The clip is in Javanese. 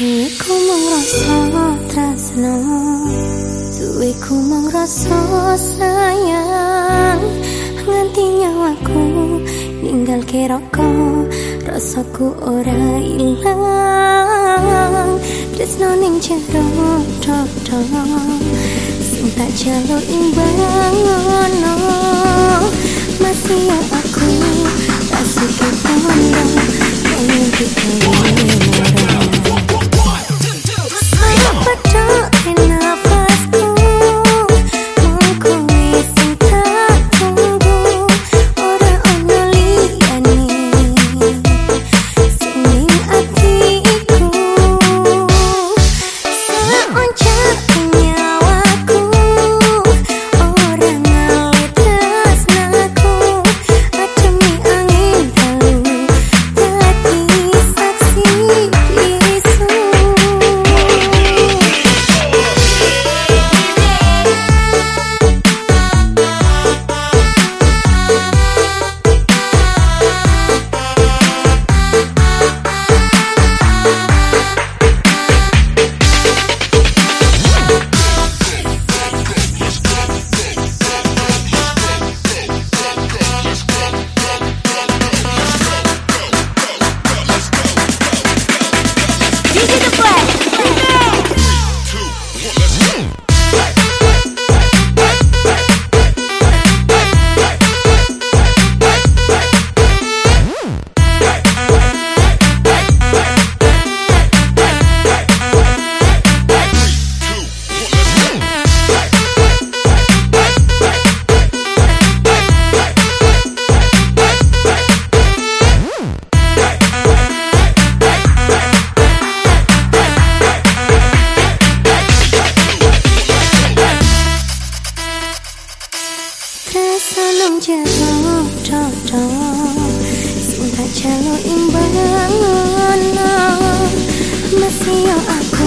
Iku mung rasa tresno Suwe ku mung rasa sayang. Nganti nyawaku ninggal keroko Rasaku ora ilang. Tresno ning jero dodo Sing tak jaluk imbang cha gió trò trò Sungguh tak calon imbalan mất yêu anh.